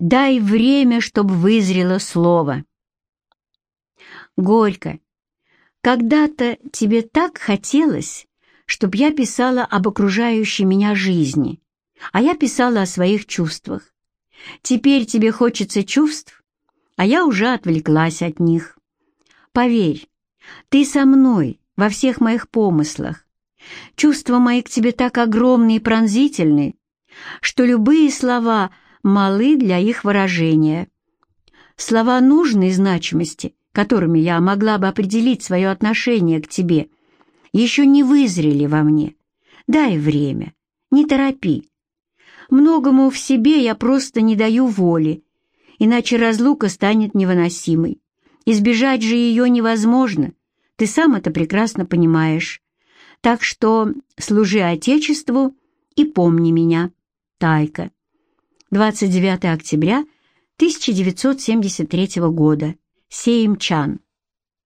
Дай время, чтоб вызрело слово. Горько. Когда-то тебе так хотелось, чтоб я писала об окружающей меня жизни, а я писала о своих чувствах. Теперь тебе хочется чувств, а я уже отвлеклась от них. Поверь, ты со мной во всех моих помыслах. Чувства мои к тебе так огромны и пронзительны, что любые слова малы для их выражения. Слова нужной значимости, которыми я могла бы определить свое отношение к тебе, еще не вызрели во мне. Дай время, не торопи. Многому в себе я просто не даю воли, иначе разлука станет невыносимой. Избежать же ее невозможно, ты сам это прекрасно понимаешь. Так что служи Отечеству и помни меня. Тайка. 29 октября 1973 года. Сеймчан.